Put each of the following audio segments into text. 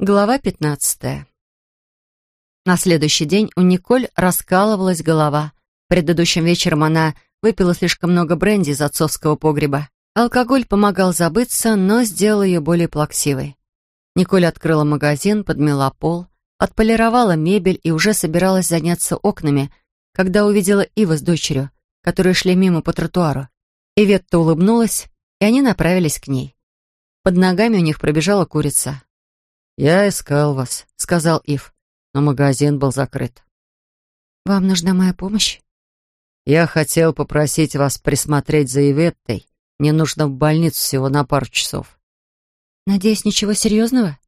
Глава пятнадцатая. На следующий день у Николь раскалывалась голова. Предыдущим вечером она выпила слишком много бренди из отцовского погреба. Алкоголь помогал забыться, но сделал ее более плаксивой. Николь открыла магазин, подмела пол, отполировала мебель и уже собиралась заняться окнами, когда увидела Ива с дочерью, которые шли мимо по тротуару. Иветта улыбнулась, и они направились к ней. Под ногами у них пробежала курица. «Я искал вас», — сказал Ив, но магазин был закрыт. «Вам нужна моя помощь?» «Я хотел попросить вас присмотреть за Иветтой. Мне нужно в больницу всего на пару часов». «Надеюсь, ничего серьезного?»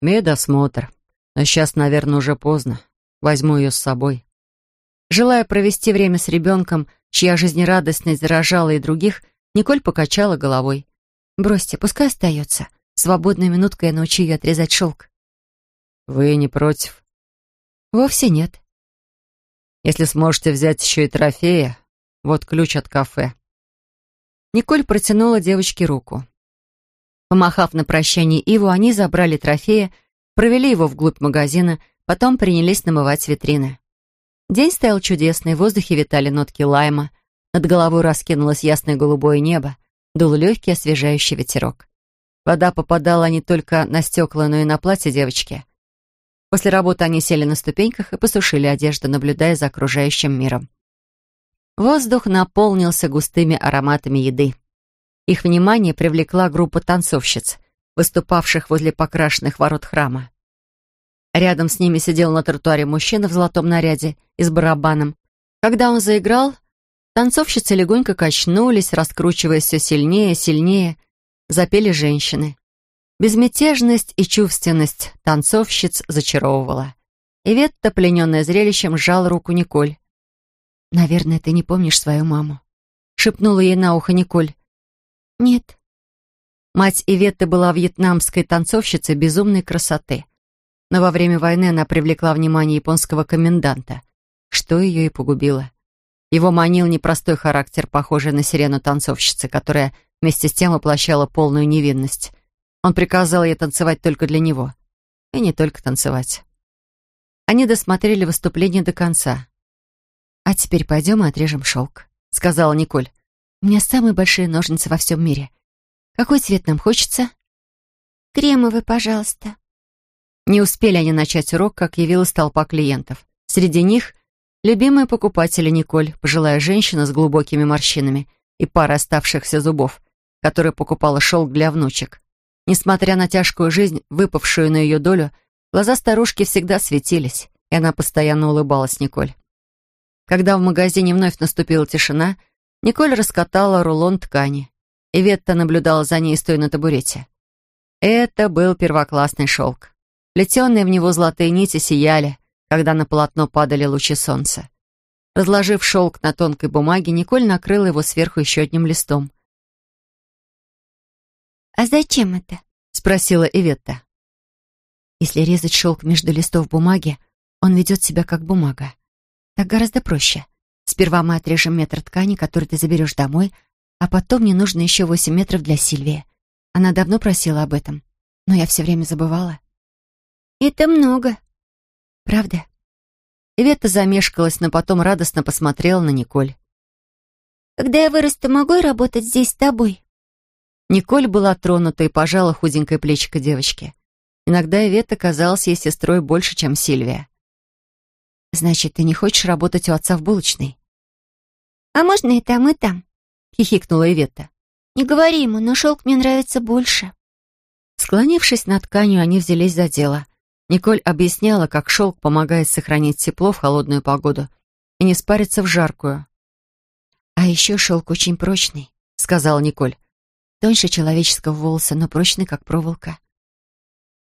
«Медосмотр. Но сейчас, наверное, уже поздно. Возьму ее с собой». Желая провести время с ребенком, чья жизнерадостность заражала и других, Николь покачала головой. «Бросьте, пускай остается. Свободную минутку я научу ее отрезать шелк. Вы не против? Вовсе нет. Если сможете взять еще и трофея, вот ключ от кафе. Николь протянула девочке руку. Помахав на прощание Иву, они забрали трофея, провели его вглубь магазина, потом принялись намывать витрины. День стоял чудесный, в воздухе витали нотки лайма, над головой раскинулось ясное голубое небо, дул легкий освежающий ветерок. Вода попадала не только на стекла, но и на платье девочки. После работы они сели на ступеньках и посушили одежду, наблюдая за окружающим миром. Воздух наполнился густыми ароматами еды. Их внимание привлекла группа танцовщиц, выступавших возле покрашенных ворот храма. Рядом с ними сидел на тротуаре мужчина в золотом наряде и с барабаном. Когда он заиграл, танцовщицы легонько качнулись, раскручиваясь все сильнее и сильнее, запели женщины. Безмятежность и чувственность танцовщиц зачаровывала. Иветта, плененная зрелищем, сжал руку Николь. «Наверное, ты не помнишь свою маму», — шепнула ей на ухо Николь. «Нет». Мать Иветты была вьетнамской танцовщицей безумной красоты. Но во время войны она привлекла внимание японского коменданта, что ее и погубило. Его манил непростой характер, похожий на сирену танцовщицы, которая вместе с тем воплощала полную невинность. Он приказал ей танцевать только для него. И не только танцевать. Они досмотрели выступление до конца. «А теперь пойдем и отрежем шелк», — сказала Николь. «У меня самые большие ножницы во всем мире. Какой цвет нам хочется?» «Кремовый, пожалуйста». Не успели они начать урок, как явилась толпа клиентов. Среди них — любимые покупатели Николь, пожилая женщина с глубокими морщинами и пара оставшихся зубов, которая покупала шелк для внучек. Несмотря на тяжкую жизнь, выпавшую на ее долю, глаза старушки всегда светились, и она постоянно улыбалась Николь. Когда в магазине вновь наступила тишина, Николь раскатала рулон ткани, и Ветта наблюдала за ней, стоя на табурете. Это был первоклассный шелк. Плетенные в него золотые нити сияли, когда на полотно падали лучи солнца. Разложив шелк на тонкой бумаге, Николь накрыла его сверху еще одним листом — «А зачем это?» — спросила Иветта. «Если резать шелк между листов бумаги, он ведет себя как бумага. Так гораздо проще. Сперва мы отрежем метр ткани, который ты заберешь домой, а потом мне нужно еще восемь метров для Сильвии. Она давно просила об этом, но я все время забывала». «Это много». «Правда?» Иветта замешкалась, но потом радостно посмотрела на Николь. «Когда я вырасту, могу я работать здесь с тобой?» Николь была тронута и пожала худенькое плечико девочки. Иногда Ивета казалась ей сестрой больше, чем Сильвия. «Значит, ты не хочешь работать у отца в булочной?» «А можно и там, и там?» — хихикнула Ивета. «Не говори ему, но шелк мне нравится больше». Склонившись над тканью, они взялись за дело. Николь объясняла, как шелк помогает сохранить тепло в холодную погоду и не спариться в жаркую. «А еще шелк очень прочный», — сказала Николь. Тоньше человеческого волоса, но прочный, как проволока.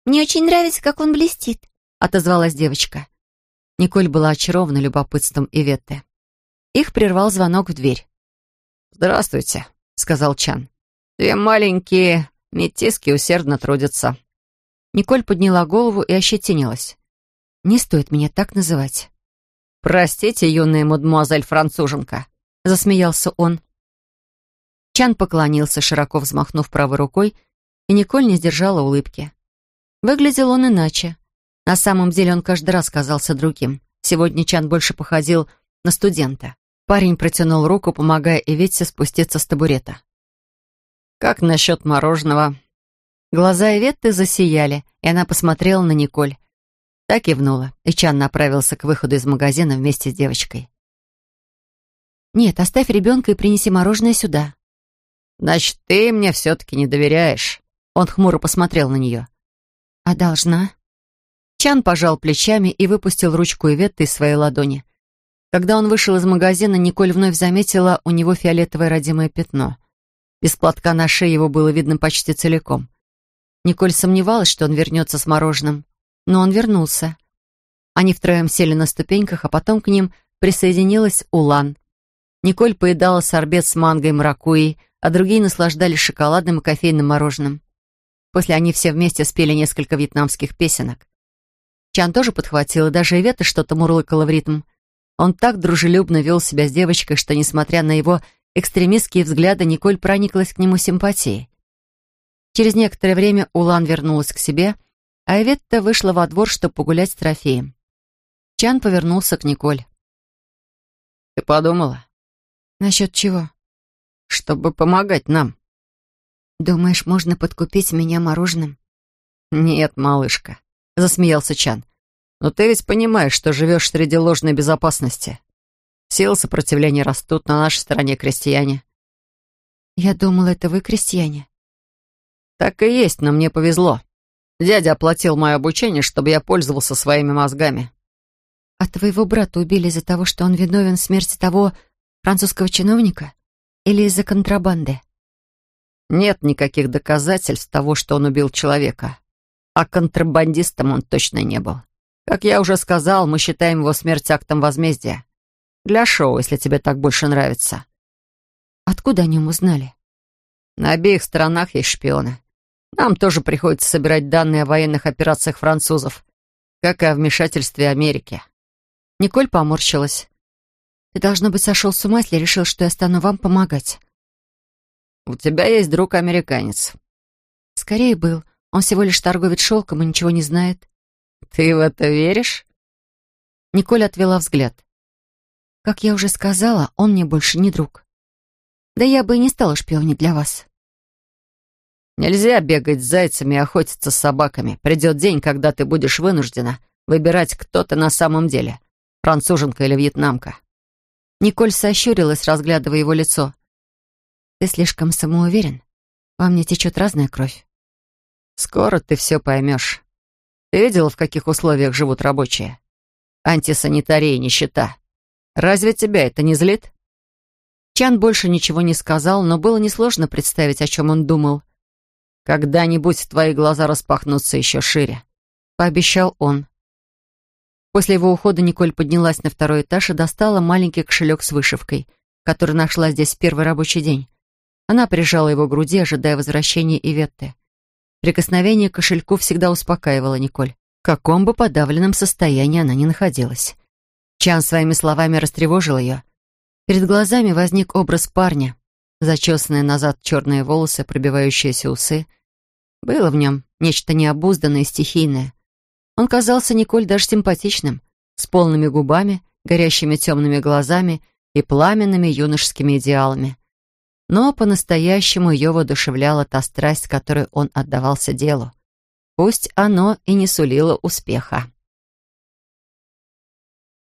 «Мне очень нравится, как он блестит», — отозвалась девочка. Николь была очарована любопытством Иветты. Их прервал звонок в дверь. «Здравствуйте», — сказал Чан. «Две маленькие метиски усердно трудятся». Николь подняла голову и ощетинилась. «Не стоит меня так называть». «Простите, юная мадемуазель-француженка», — засмеялся он. Чан поклонился, широко взмахнув правой рукой, и Николь не сдержала улыбки. Выглядел он иначе. На самом деле он каждый раз казался другим. Сегодня Чан больше походил на студента. Парень протянул руку, помогая Ивете спуститься с табурета. «Как насчет мороженого?» Глаза Иветты засияли, и она посмотрела на Николь. Так кивнула, и Чан направился к выходу из магазина вместе с девочкой. «Нет, оставь ребенка и принеси мороженое сюда». «Значит, ты мне все-таки не доверяешь?» Он хмуро посмотрел на нее. «А должна?» Чан пожал плечами и выпустил ручку Иветты из своей ладони. Когда он вышел из магазина, Николь вновь заметила у него фиолетовое родимое пятно. Без платка на шее его было видно почти целиком. Николь сомневалась, что он вернется с мороженым. Но он вернулся. Они втроем сели на ступеньках, а потом к ним присоединилась Улан. Николь поедала сорбет с манго и маракуйей, а другие наслаждались шоколадным и кофейным мороженым. После они все вместе спели несколько вьетнамских песенок. Чан тоже подхватил, и даже Ивета что-то мурлыкала в ритм. Он так дружелюбно вел себя с девочкой, что, несмотря на его экстремистские взгляды, Николь прониклась к нему симпатией. Через некоторое время Улан вернулась к себе, а Иветта вышла во двор, чтобы погулять с трофеем. Чан повернулся к Николь. «Ты подумала?» «Насчет чего?» «Чтобы помогать нам». «Думаешь, можно подкупить меня мороженым?» «Нет, малышка», — засмеялся Чан. «Но ты ведь понимаешь, что живешь среди ложной безопасности. Силы сопротивления растут, на нашей стороне крестьяне». «Я думала, это вы крестьяне». «Так и есть, но мне повезло. Дядя оплатил мое обучение, чтобы я пользовался своими мозгами». «А твоего брата убили из-за того, что он виновен в смерти того французского чиновника? Или из-за контрабанды?» Нет никаких доказательств того, что он убил человека. А контрабандистом он точно не был. Как я уже сказал, мы считаем его смерть актом возмездия. Для шоу, если тебе так больше нравится. Откуда о нем узнали? На обеих сторонах есть шпионы. Нам тоже приходится собирать данные о военных операциях французов, как и о вмешательстве Америки. Николь поморщилась. Ты, должно быть, сошел с ума, если решил, что я стану вам помогать. «У тебя есть друг-американец». «Скорее был. Он всего лишь торговец шелком и ничего не знает». «Ты в это веришь?» Николь отвела взгляд. «Как я уже сказала, он мне больше не друг. Да я бы и не стала шпионить для вас». «Нельзя бегать с зайцами и охотиться с собаками. Придет день, когда ты будешь вынуждена выбирать, кто ты на самом деле, француженка или вьетнамка». Николь сощурилась, разглядывая его лицо. Ты слишком самоуверен. Во мне течет разная кровь. Скоро ты все поймешь. Ты видела, в каких условиях живут рабочие? Антисанитария и нищета. Разве тебя это не злит? Чан больше ничего не сказал, но было несложно представить, о чем он думал. «Когда-нибудь твои глаза распахнутся еще шире», — пообещал он. После его ухода Николь поднялась на второй этаж и достала маленький кошелек с вышивкой, который нашла здесь в первый рабочий день. Она прижала его к груди, ожидая возвращения Иветты. Прикосновение к кошельку всегда успокаивало Николь. В каком бы подавленном состоянии она ни находилась. Чан своими словами растревожил ее. Перед глазами возник образ парня. Зачесанные назад черные волосы, пробивающиеся усы. Было в нем нечто необузданное и стихийное. Он казался Николь даже симпатичным, с полными губами, горящими темными глазами и пламенными юношескими идеалами. Но по-настоящему ее воодушевляла та страсть, которой он отдавался делу. Пусть оно и не сулило успеха.